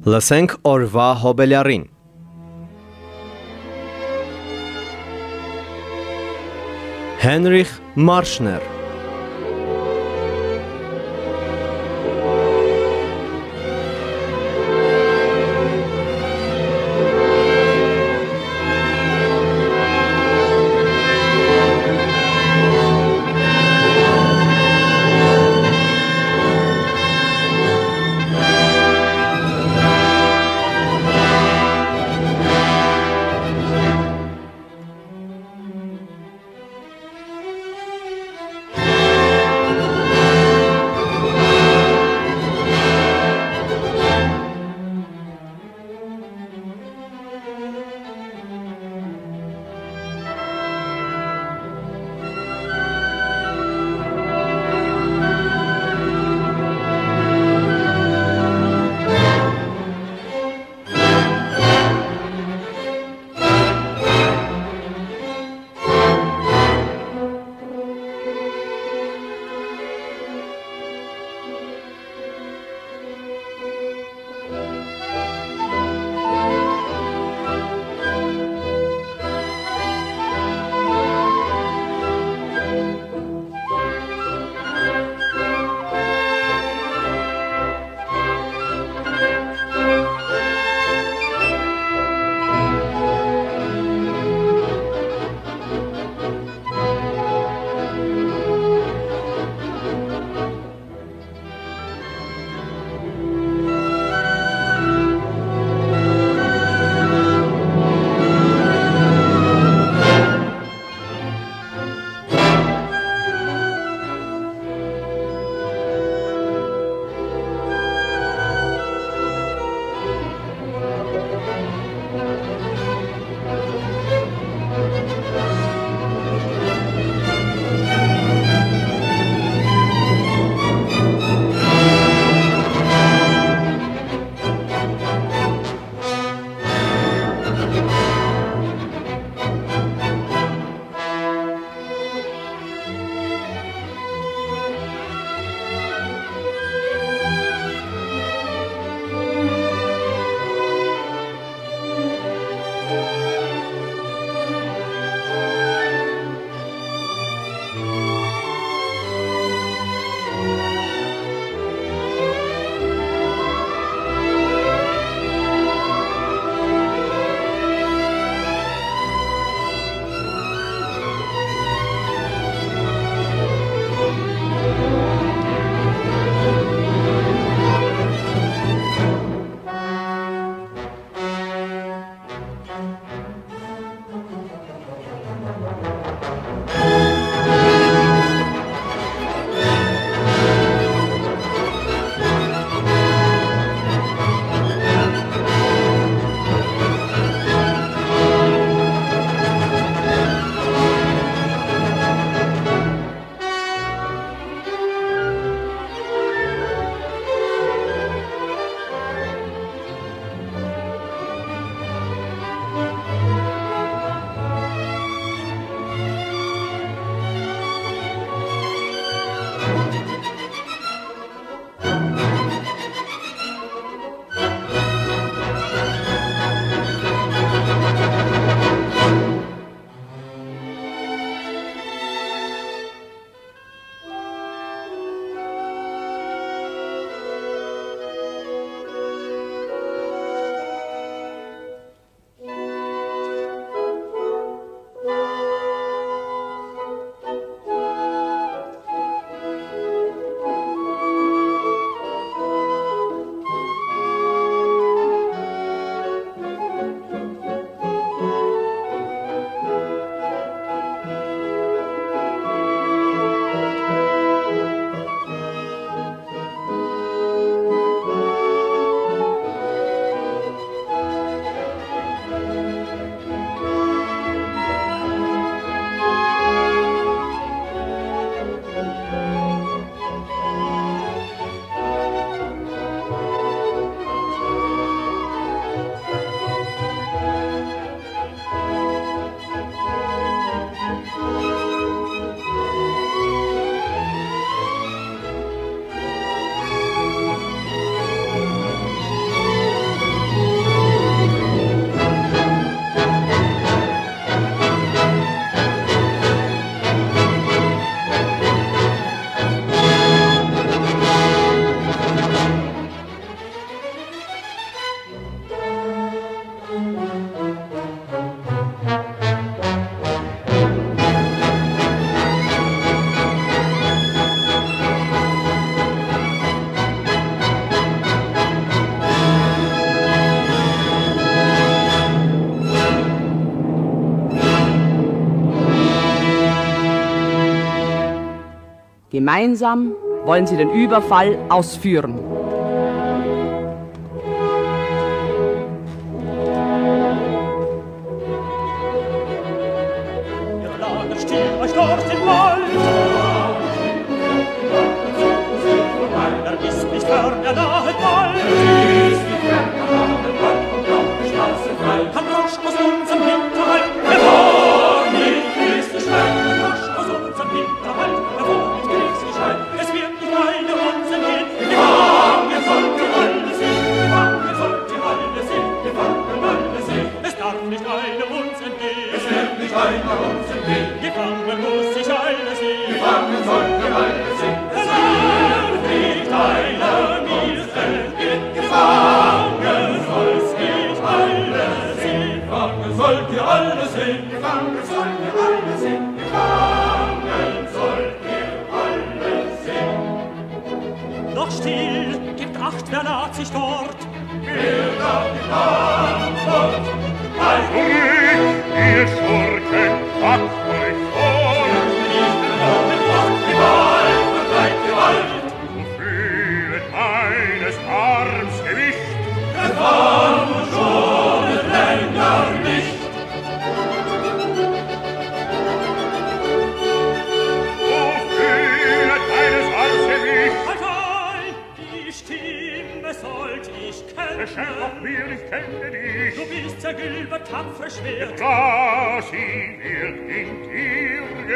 Լսենք օրվա հոբելյարին։ Հենրիխ Մարշներ Gemeinsam wollen sie den Überfall ausführen.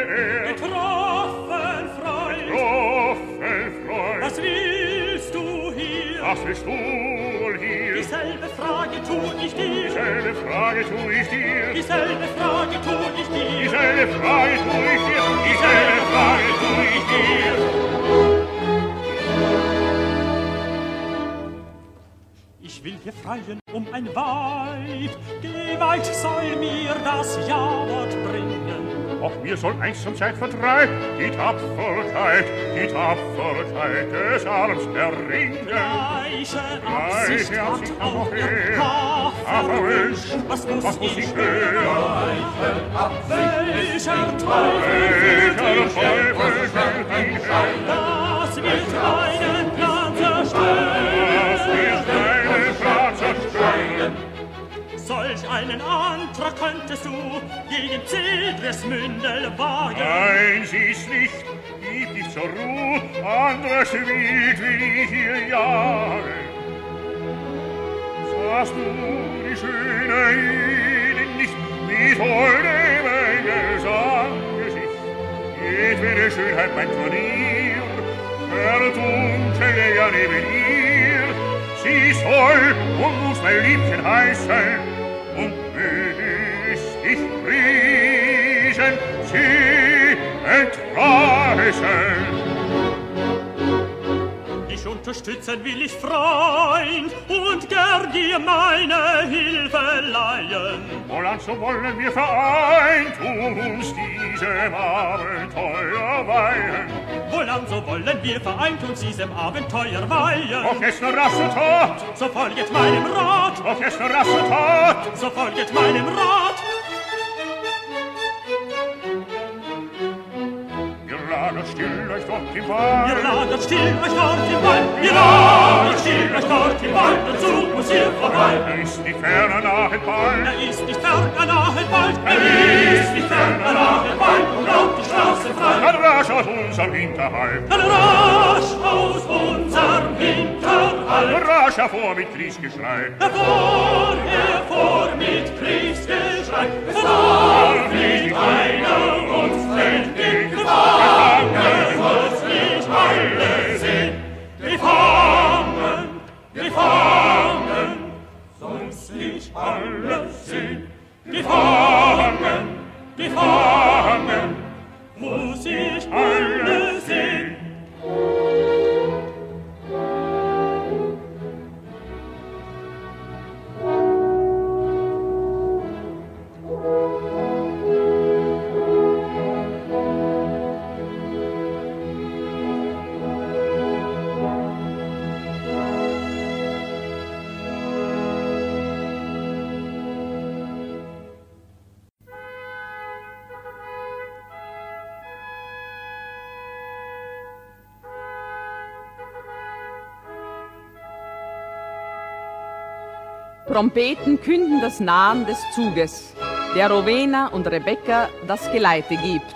Betroffen, Freund. Was willst du hier? Was willst du hier? Dieselbe Frage tu ich dir. Dieselbe Frage tu ich dir. Dieselbe Frage tu ich dir. Dieselbe Frage tu ich dir. Ich will hier freien um ein Weib. Die Weit soll mir das Jawort bringen zum Zeitvertreib die Tapferkeit, die Tapferkeit des Arms erringen. Gleiche Absicht hat auch ihr verwünscht, was muss, was muss ich hören? Welcher Teufel führt mich Das wird einen Plan zerstören. solch einen Antrag könntest du gegen Zildres Mündel wagen? Nein, ist nicht, gib dich zur Ruhe, anderes Weg will ich hier jagen. Sahst du die schöne Jüdin nicht mit holdem Engelsangesicht? Jedwede Schönheit mein Turnier, verdunkele ja neben ihr, sie soll und muss mein Liebchen heißen, entreißen. Dich unterstützen will ich, Freund, und gern dir meine Hilfe leihen. Wohlan so wollen wir vereint uns diesem Abenteuer weihen. Wohlan so wollen wir vereint uns diesem Abenteuer weihen. Auf jetzt nur rasse Tat, so folget meinem Rat. Auf jetzt nur rasse Tat, so folget meinem Rat. Dort im Wald. Ihr lagert still euch dort im Wald. Ihr lagert still euch dort im Wald. Und so muss ihr vorbei. Er ist nicht ferner nahe bald. Er ist nicht ferner nahe bald. Er ist nicht ferner nahe bald. Und laut die Straße frei. Dann rasch aus unserem Hinterhalt. Dann rasch aus unserem Hinterhalt. Rasch hervor mit Kriegsgeschrei. Hervor, hervor mit Kriegsgeschrei. Es darf nicht einer uns entgegenfahren. Gefangen muss nicht alle sind gefangen, gefangen, sonst nicht alle sind gefangen, gefangen. Trompeten künden das Nahen des Zuges, der Rowena und Rebecca das Geleite gibt.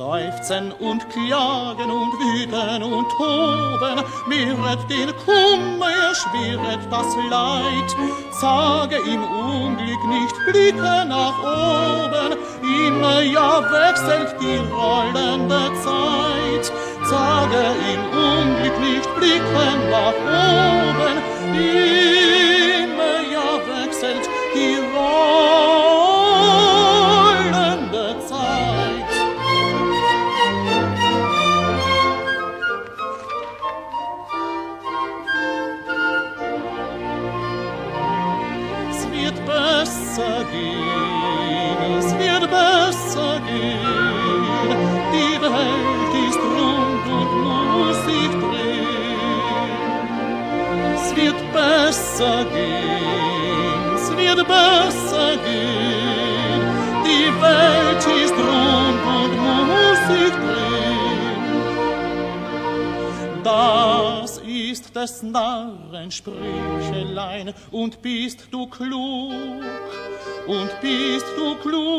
Seufzen und klagen und wüten und toben, mehret den Kummer, erschweret das Leid. Sage im Unglück nicht, blicke nach oben, immer ja wechselt die rollende Zeit. Sage im Unglück nicht, blicke nach oben, immer ja wechselt die rollende und bist du klug? Und bist du klug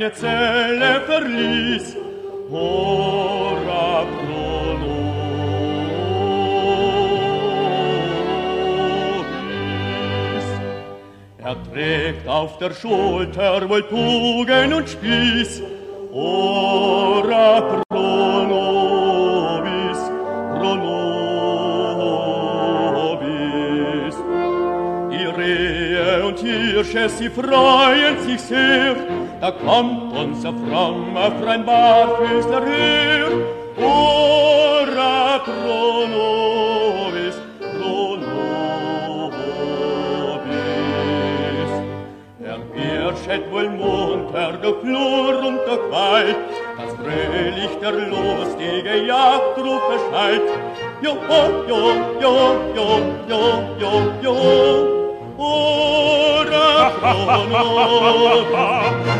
deine Zelle verließ, ora pro nobis. Er trägt auf der Schulter wohl Bogen und Spieß, ora pro Hirsche, sie freuen sich sehr, da kommt unser frommer Freund Barfüßler her. Ora pro nobis, pro nobis. Er birschet wohl munter durch Flur und durch Wald, das fröhlich der lustige Jagdruf erschallt. Jo, jo, jo, jo, jo, jo, jo, jo. Ora pro nobis,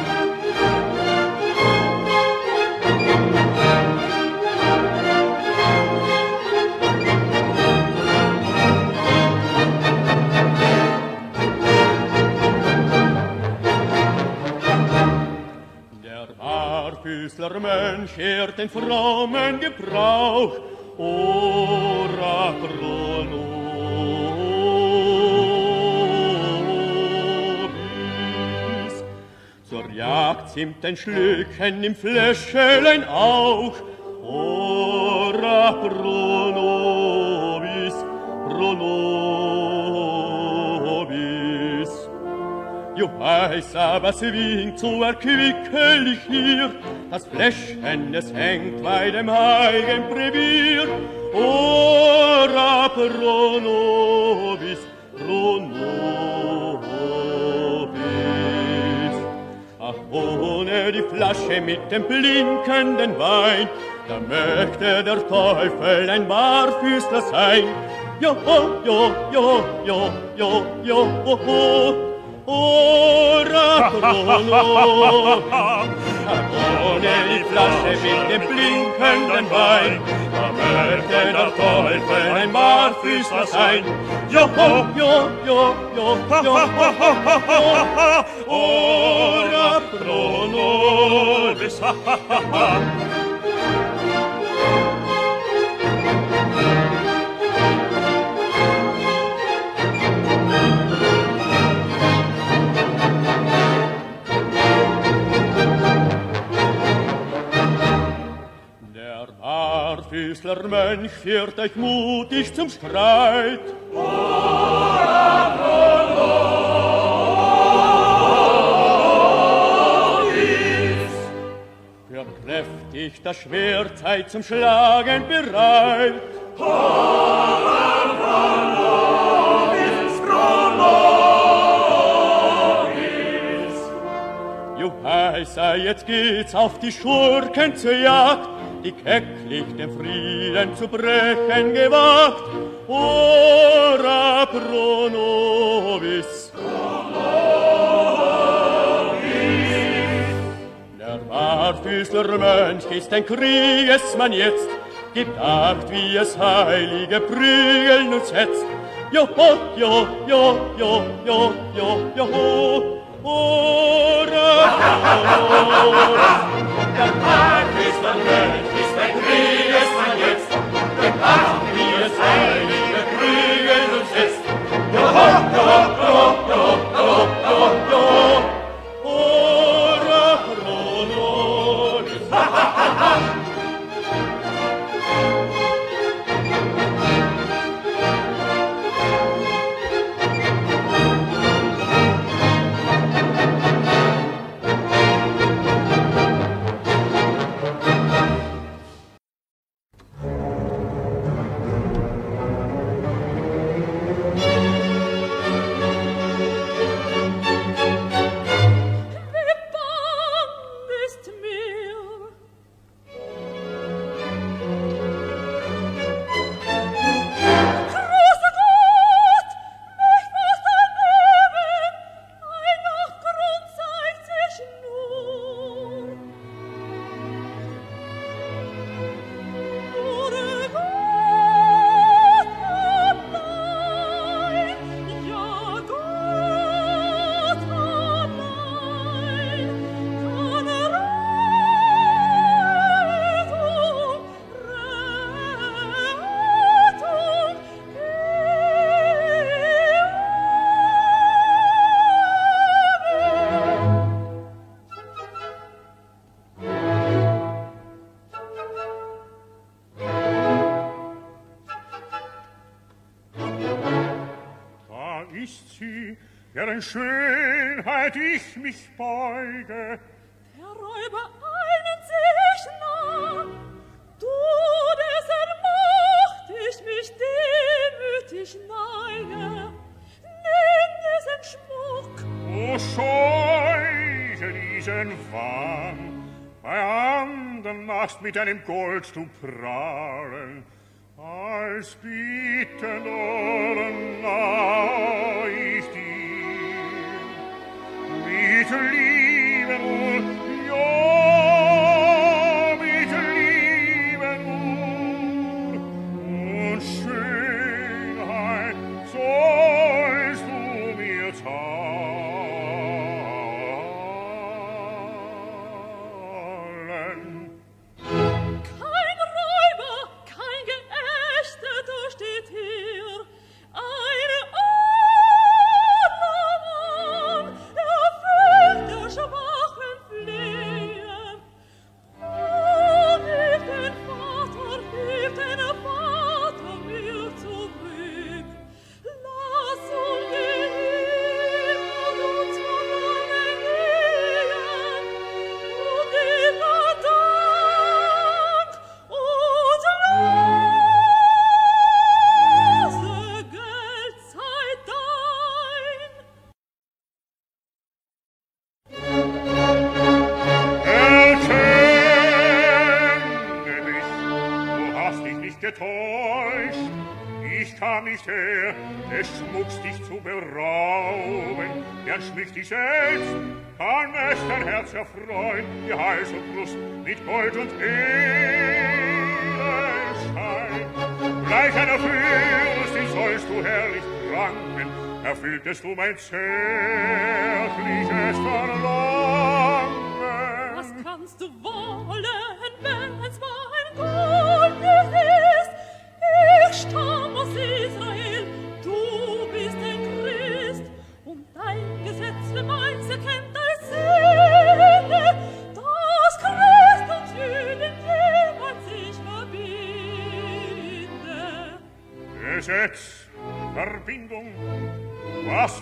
Barfüßler Mönch ehrt den frommen Gebrauch, Ora pro nobis. Zur Jagd zimmt ein Schlückchen im Fläschelein auch, Ora pro nobis, pro. Jo weiß aber swingt so erquickelig hier, das Fläschchen, es hängt bei dem heiligen Brevier. Ora pro nobis, pro nobis. Ach, ohne die Flasche mit dem blinkenden Wein, da möchte der Teufel ein Barfüßler sein. Jo, ho, jo, jo, jo, jo, jo, ho, ho. Ora pro nobis. Ohne die Flasche mit dem blinkenden Wein, da möchte der Teufel ein Barfüßler sein. Jo, ho, jo, jo, jo, jo, ho, ho, ho, ho. Ora pro nobis. Ha, ha, ha, ha. Barfüßler Mönch führt euch mutig zum Streit. Für kräftig das Schwert seid zum Schlagen bereit. Jo heißer, jetzt geht's auf die Schurken zur Jagd, die kecklich den Frieden zu brechen gewagt. Ora pro nobis. Der Barfüßler Mönch ist ein Kriegesmann jetzt, gibt Acht, wie es heilige Prügeln uns hetzt. Jo, ho, jo, jo, jo, jo, jo, jo, ho. Ora, ora, der Mönch ist ein Kriegesmann jetzt, gibt Acht, wie es heilige Prügeln uns hetzt. Jo, ho, jo, dessen Schönheit ich mich beuge. Der Räuber einen sich nahm, du, des ermacht ich mich demütig neige. Nimm diesen Schmuck. O scheuche diesen Wahn, bei andern machst mit deinem Gold du prahlen, als bieten Ohren neu to leave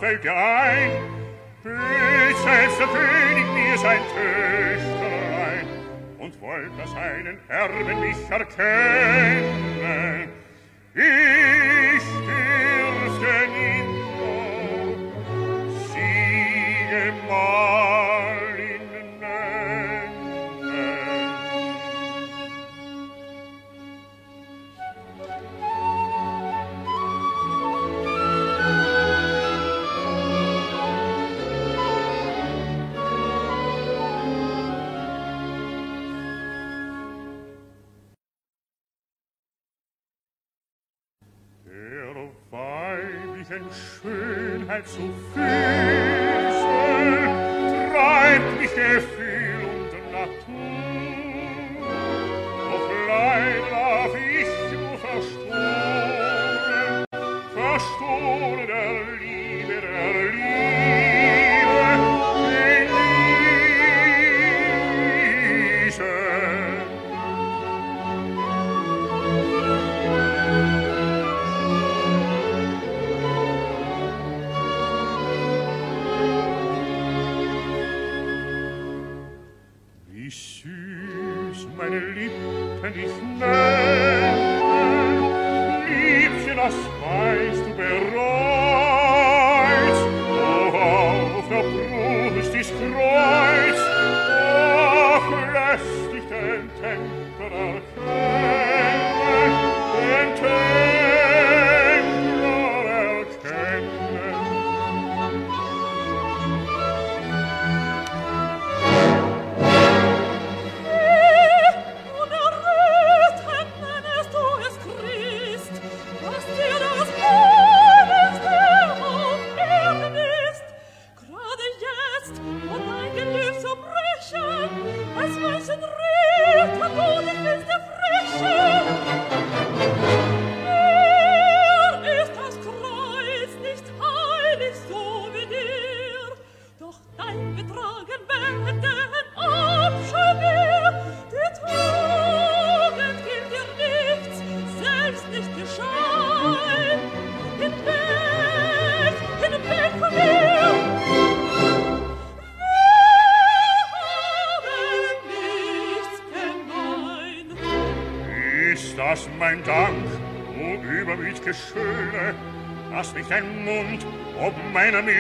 fällt dir ein? Bild selbst der König mir sein Töchterlein und wollt, dass einen Erben mich erkennen. Ich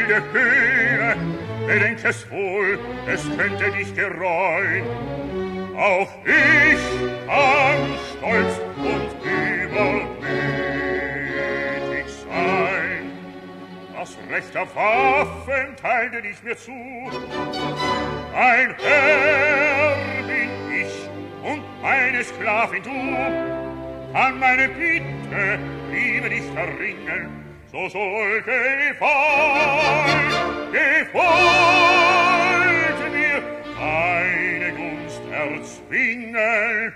milde Höhe, bedenk es wohl, es könnte dich gereuen. Auch ich kann stolz und übermütig sein. Das Recht auf Waffen teilte dich mir zu. Ein Herr bin ich und meine Sklavin du. An meine Bitte, liebe dich erringen, so soll che fai, che fai mir keine Gunst erzwingen,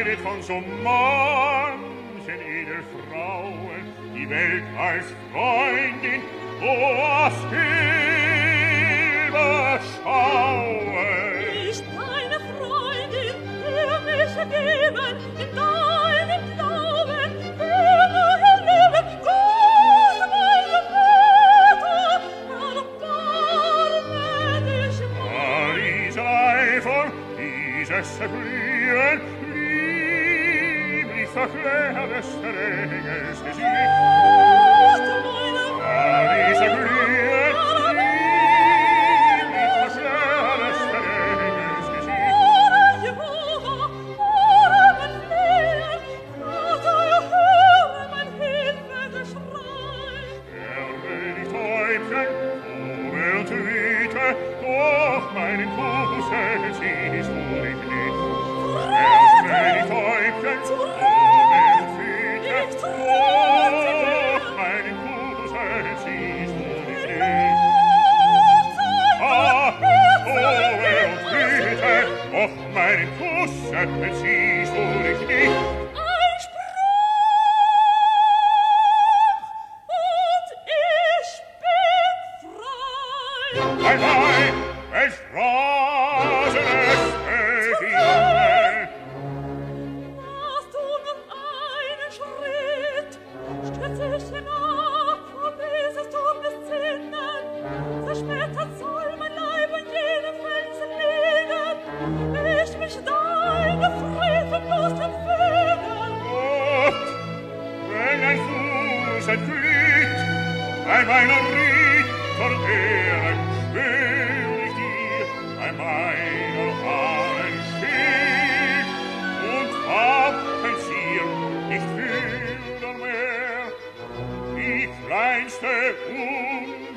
gekleidet von so manchen Edelfrauen, die Welt als Freundin, oh, aus Hilfe schauen. Nicht meine Freundin, der mich ergeben, in deinem Sachlea des Reges Gesicht. Gott, meine Mutter!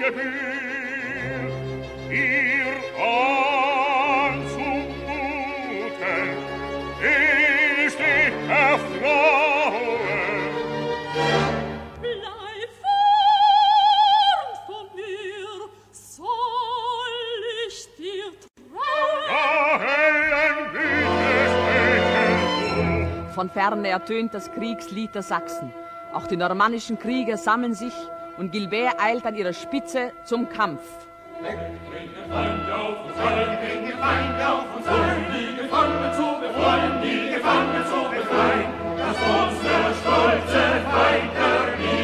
Von ferne ertönt das Kriegslied der Sachsen. Auch die normannischen Krieger sammeln sich und Gilbert eilt an ihrer Spitze zum Kampf. Ich,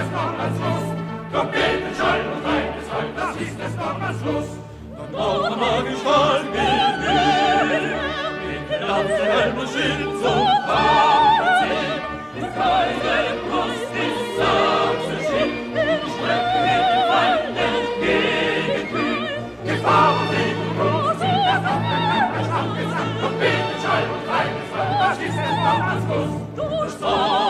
das ist es noch am Schluss. Trompetenschall und Feindesfall, das ist es noch am Schluss. Und noch einmal Gestalt mit mit Lanze, Helm und Schild zum ziehen. Die feine Brust ist Sachse schild, die Strecke mit dem Feind entgegenkühn. Gefahr und und Not sind das auf der Körper schwach gesagt. Trompetenschall und Feindesfall, das ist es noch am Schluss. Du Stolzen